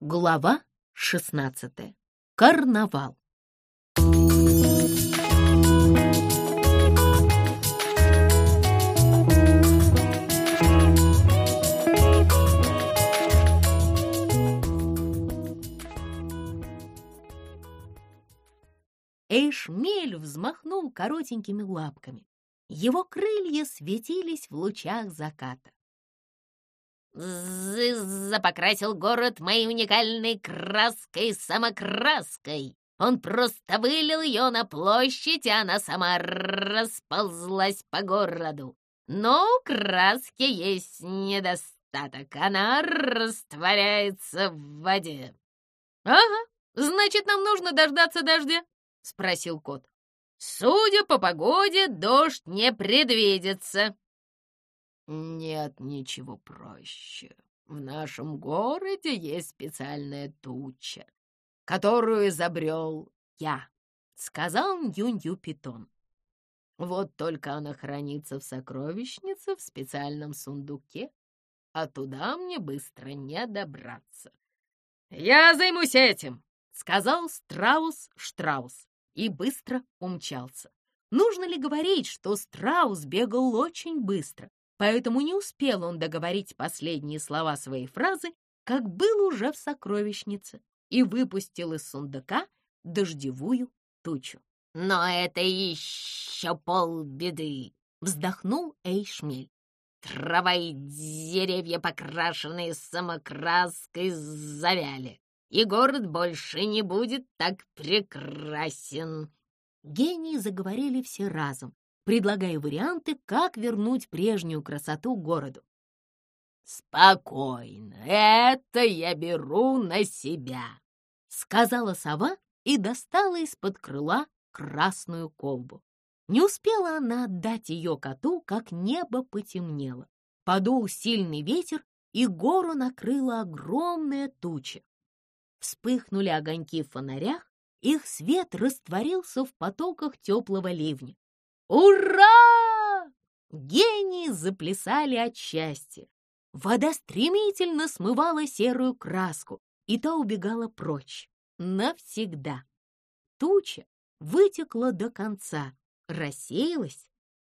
Глава 16. Карнавал. Эйшмель взмахнул коротенькими лапками. Его крылья светились в лучах заката. Зыза покрасил город моей уникальной краской-самокраской. Он просто вылил ее на площадь, и она сама расползлась по городу. Но у краски есть недостаток. Она растворяется в воде. «Ага, значит, нам нужно дождаться дождя?» — спросил кот. «Судя по погоде, дождь не предвидится». Нет ничего проще. В нашем городе есть специальная туча, которую изобрел я, — сказал Нью-Нью Питон. Вот только она хранится в сокровищнице в специальном сундуке, а туда мне быстро не добраться. «Я займусь этим!» — сказал Страус Штраус и быстро умчался. Нужно ли говорить, что Страус бегал очень быстро? Поэтому не успел он договорить последние слова своей фразы, как был уже в сокровищнице и выпустил из сундука дождевую тучу. «Но это еще полбеды!» — вздохнул Эйшмель. «Трава и деревья, покрашенные самокраской, завяли, и город больше не будет так прекрасен!» Гении заговорили все разом, предлагая варианты, как вернуть прежнюю красоту городу. «Спокойно, это я беру на себя», — сказала сова и достала из-под крыла красную колбу. Не успела она отдать ее коту, как небо потемнело. Подул сильный ветер, и гору накрыла огромная туча. Вспыхнули огоньки в фонарях, их свет растворился в потоках теплого ливня. «Ура!» Гении заплясали от счастья. Вода стремительно смывала серую краску, и та убегала прочь. Навсегда. Туча вытекла до конца, рассеялась,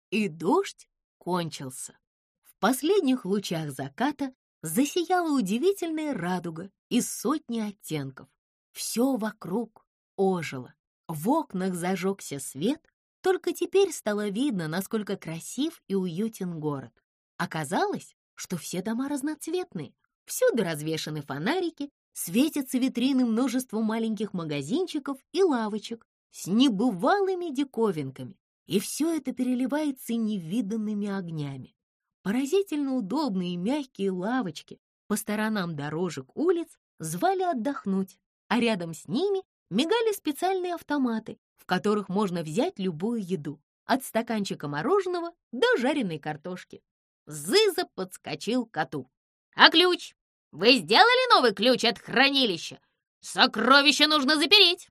и дождь кончился. В последних лучах заката засияла удивительная радуга из сотни оттенков. Все вокруг ожило. В окнах зажегся свет, только теперь стало видно, насколько красив и уютен город. Оказалось, что все дома разноцветные. Всюду развешаны фонарики, светятся витрины множества маленьких магазинчиков и лавочек с небывалыми диковинками. И все это переливается невиданными огнями. Поразительно удобные мягкие лавочки по сторонам дорожек улиц звали отдохнуть, а рядом с ними мигали специальные автоматы, в которых можно взять любую еду, от стаканчика мороженого до жареной картошки. Зыза подскочил к коту. «А ключ? Вы сделали новый ключ от хранилища? Сокровище нужно запереть!»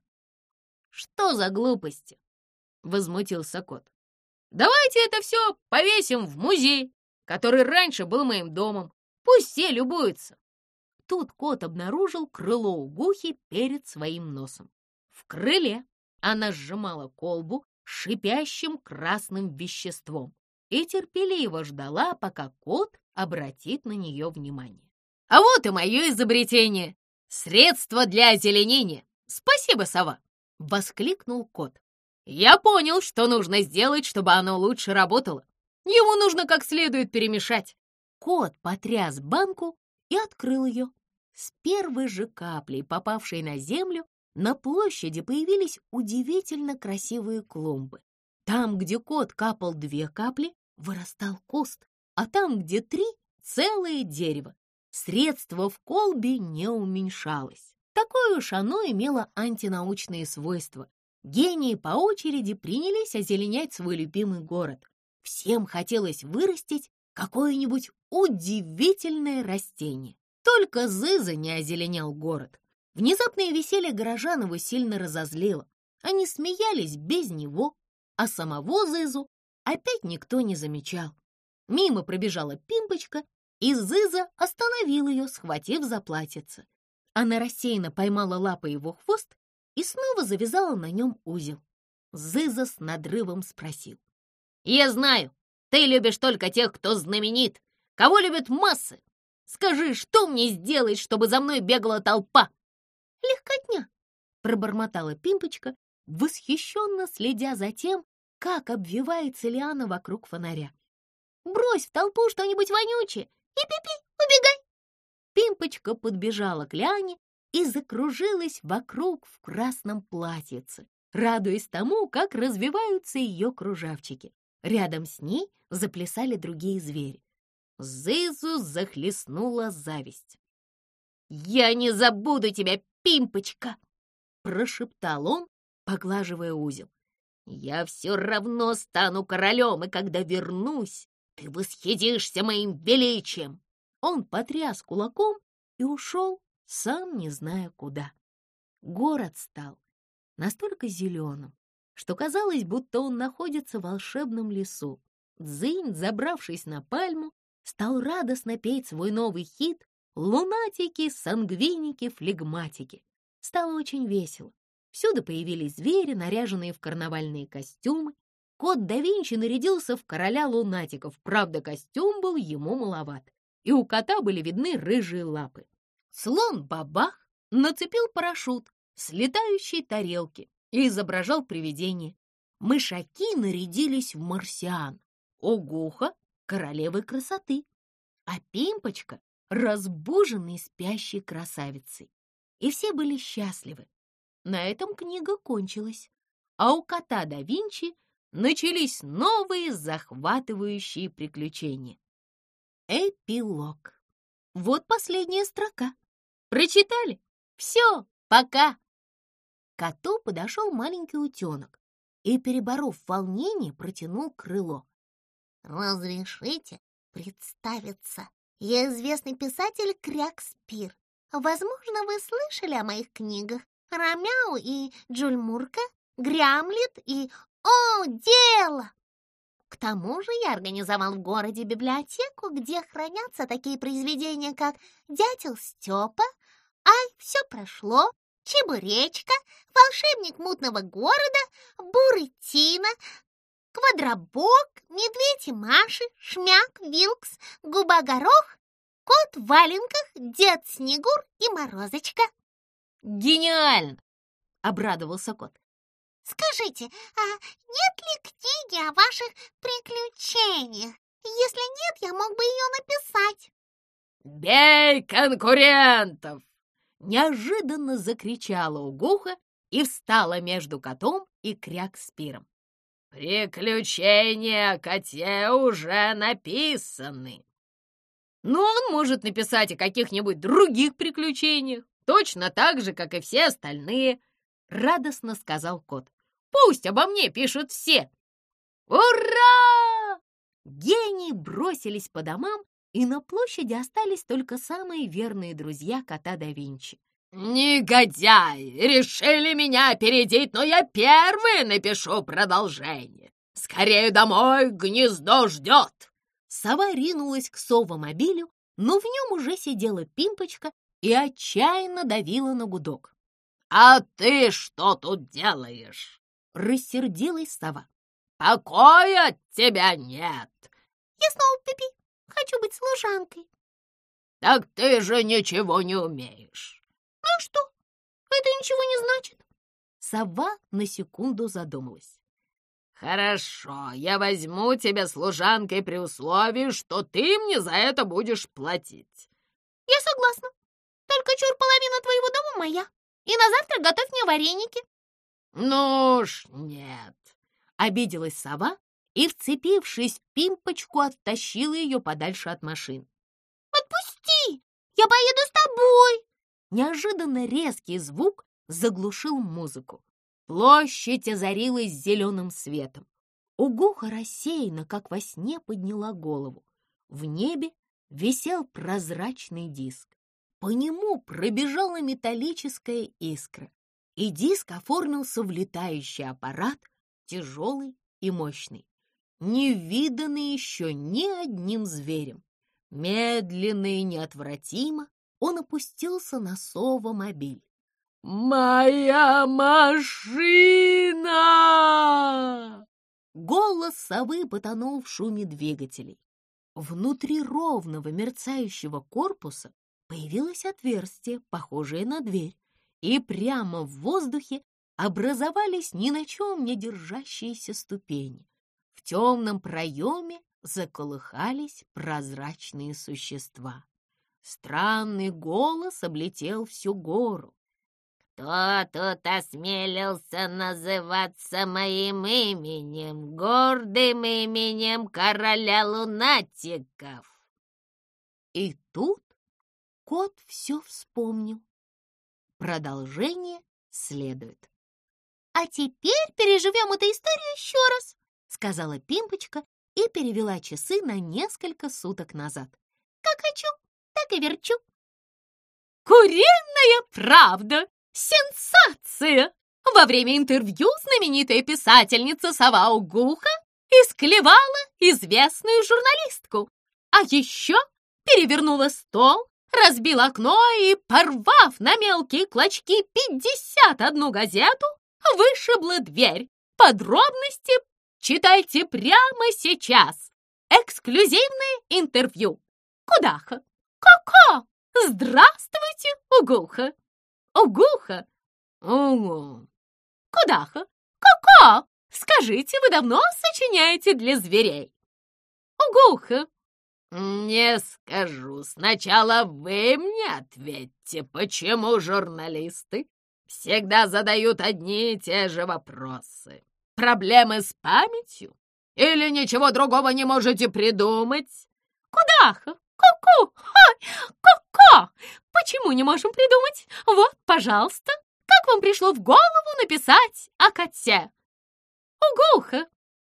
«Что за глупости?» — возмутился кот. «Давайте это все повесим в музей, который раньше был моим домом. Пусть все любуются!» Тут кот обнаружил крыло у гухи перед своим носом. В крыле она сжимала колбу шипящим красным веществом и терпеливо ждала, пока кот обратит на нее внимание. «А вот и мое изобретение! Средство для озеленения! Спасибо, сова!» — воскликнул кот. «Я понял, что нужно сделать, чтобы оно лучше работало. Его нужно как следует перемешать». Кот потряс банку и открыл ее. С первой же каплей, попавшей на землю, на площади появились удивительно красивые клумбы. Там, где кот капал две капли, вырастал куст, а там, где три — целое дерево. Средство в колбе не уменьшалось. Такое уж оно имело антинаучные свойства. Гении по очереди принялись озеленять свой любимый город. Всем хотелось вырастить какое-нибудь удивительное растение. Только Зыза не озеленял город. Внезапное веселье горожан его сильно разозлило. Они смеялись без него, а самого Зызу опять никто не замечал. Мимо пробежала Пимпочка, и Зыза остановил ее, схватив за платьице. Она рассеянно поймала лапой его хвост и снова завязала на нем узел. Зыза с надрывом спросил. «Я знаю, ты любишь только тех, кто знаменит. Кого любят массы? Скажи, что мне сделать, чтобы за мной бегала толпа?» «Легкотня!» — пробормотала Пимпочка, восхищенно следя за тем, как обвивается лиана вокруг фонаря. «Брось в толпу что-нибудь вонючее и пипи, убегай!» Пимпочка подбежала к лиане и закружилась вокруг в красном платьице, радуясь тому, как развиваются ее кружавчики. Рядом с ней заплясали другие звери. Зызу захлестнула зависть. «Я не забуду тебя, Пимпочка!» — прошептал он, поглаживая узел. «Я все равно стану королем, и когда вернусь, ты восхитишься моим величием!» Он потряс кулаком и ушел, сам не зная куда. Город стал настолько зеленым, что казалось, будто он находится в волшебном лесу. Дзынь, забравшись на пальму, стал радостно петь свой новый хит «Лунатики, сангвиники, флегматики». Стало очень весело. Всюду появились звери, наряженные в карнавальные костюмы. Кот да Винчи нарядился в короля лунатиков, правда, костюм был ему маловат, и у кота были видны рыжие лапы. Слон Бабах нацепил парашют с летающей тарелки и изображал привидение. Мышаки нарядились в марсиан, Огуха — королевой красоты, а Пимпочка — разбуженной спящей красавицей. И все были счастливы. На этом книга кончилась, а у кота да Винчи начались новые захватывающие приключения. Эпилог. Вот последняя строка. Прочитали? Все, пока. Коту подошел маленький утенок и, переборов волнение, протянул крыло. «Разрешите представиться? Я известный писатель Крякспир. Возможно, вы слышали о моих книгах «Ромео и Джульмурка», «Грямлет» и «О, дело!» К тому же я организовал в городе библиотеку, где хранятся такие произведения, как «Дятел Степа», «Ай, все прошло», Чебуречка, волшебник мутного города, бурый квадробок, медведь и Маши, шмяк, вилкс, губа-горох, кот в валенках, дед Снегур и Морозочка. «Гениально!» — обрадовался кот. «Скажите, а нет ли книги о ваших приключениях? Если нет, я мог бы ее написать». «Бей конкурентов!» неожиданно закричала Угуха и встала между котом и Крякспиром. «Приключения о уже написаны!» «Но он может написать о каких-нибудь других приключениях, точно так же, как и все остальные», — радостно сказал кот. «Пусть обо мне пишут все!» «Ура!» Гении бросились по домам и на площади остались только самые верные друзья кота да Винчи. «Негодяи! Решили меня опередить, но я первый напишу продолжение! Скорее домой, гнездо ждет!» Сова ринулась к совомобилю, но в нем уже сидела Пимпочка и отчаянно давила на гудок. «А ты что тут делаешь?» — рассердилась сова. «Покоя от тебя нет!» «Я снова пипи!» Хочу быть служанкой. Так ты же ничего не умеешь. Ну что? Это ничего не значит. Сова на секунду задумалась. Хорошо, я возьму тебя служанкой при условии, что ты мне за это будешь платить. Я согласна. Только чур половина твоего дома моя. И на завтра готовь мне вареники. Ну уж нет. Обиделась сова и, вцепившись в пимпочку, оттащила ее подальше от машин. «Отпусти! Я поеду с тобой!» Неожиданно резкий звук заглушил музыку. Площадь озарилась зеленым светом. Угуха рассеянно, как во сне, подняла голову. В небе висел прозрачный диск. По нему пробежала металлическая искра, и диск оформился в летающий аппарат, тяжелый и мощный не виданный еще ни одним зверем. Медленно и неотвратимо он опустился на совомобиль. «Моя машина!» Голос совы потонул в шуме двигателей. Внутри ровного мерцающего корпуса появилось отверстие, похожее на дверь, и прямо в воздухе образовались ни на чем не держащиеся ступени. В темном проеме заколыхались прозрачные существа. Странный голос облетел всю гору. «Кто тут осмелился называться моим именем, гордым именем короля лунатиков?» И тут кот все вспомнил. Продолжение следует. «А теперь переживем эту историю еще раз», — сказала Пимпочка и перевела часы на несколько суток назад. «Как хочу, так и верчу». «Куриная правда! Сенсация!» Во время интервью знаменитая писательница Сова Угуха исклевала известную журналистку, а еще перевернула стол, разбила окно и, порвав на мелкие клочки 51 газету, вышибла дверь. Подробности читайте прямо сейчас. Эксклюзивное интервью. Кудаха. Здравствуйте, Угуха. Угуха. Угу. Кудаха. Ко-ко. Скажите, вы давно сочиняете для зверей? Угуха. «Не скажу. Сначала вы мне ответьте, почему журналисты всегда задают одни и те же вопросы? Проблемы с памятью? Или ничего другого не можете придумать?» «Кудаха! Ку-ку! Ку-ку! Почему не можем придумать? Вот, пожалуйста, как вам пришло в голову написать о коте?» «Угуха!»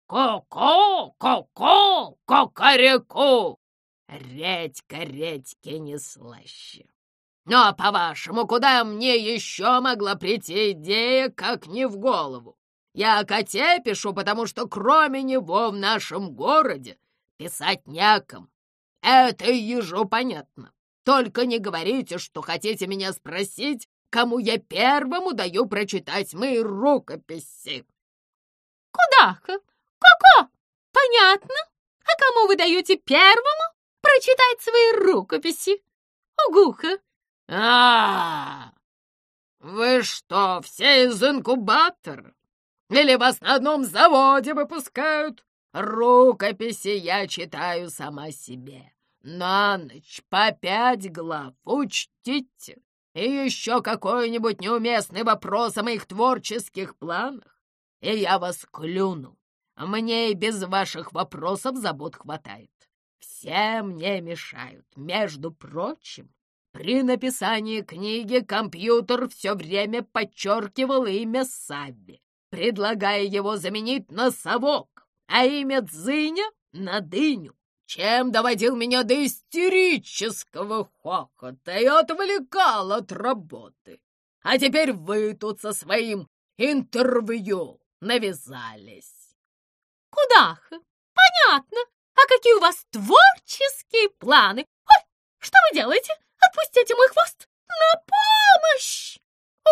«Ку-ку! Ку-ку! Кукареку!» Редька редьки не слаще. Ну, а по-вашему, куда мне еще могла прийти идея, как не в голову? Я о коте пишу, потому что кроме него в нашем городе писать неком. Это ежу понятно. Только не говорите, что хотите меня спросить, кому я первому даю прочитать мои рукописи. Куда-ка? Ко-ко? Понятно. А кому вы даете первому прочитать свои рукописи. Угуха. А, -а, а Вы что, все из инкубатора? Или вас на одном заводе выпускают? Рукописи я читаю сама себе. На ночь по пять глав, учтите. И еще какой-нибудь неуместный вопрос о моих творческих планах, и я вас клюну. Мне и без ваших вопросов забот хватает все мне мешают. Между прочим, при написании книги компьютер все время подчеркивал имя Сабби, предлагая его заменить на совок, а имя Дзыня — на дыню, чем доводил меня до истерического хохота и отвлекал от работы. А теперь вы тут со своим интервью навязались. Кудаха, понятно, а какие у вас творческие планы? Ой, что вы делаете? Отпустите мой хвост! На помощь!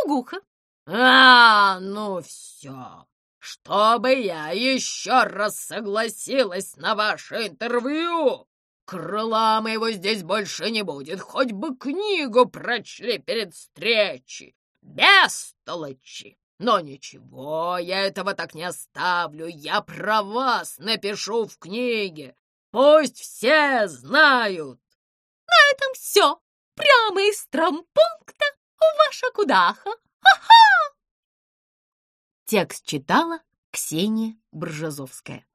Угуха. А, ну все. Чтобы я еще раз согласилась на ваше интервью, крыла моего здесь больше не будет. Хоть бы книгу прочли перед встречей. Бестолочи! Но ничего, я этого так не оставлю. Я про вас напишу в книге. Пусть все знают. На этом все. Прямо из трампункта ваша кудаха. Ха-ха! Текст читала Ксения Бржазовская.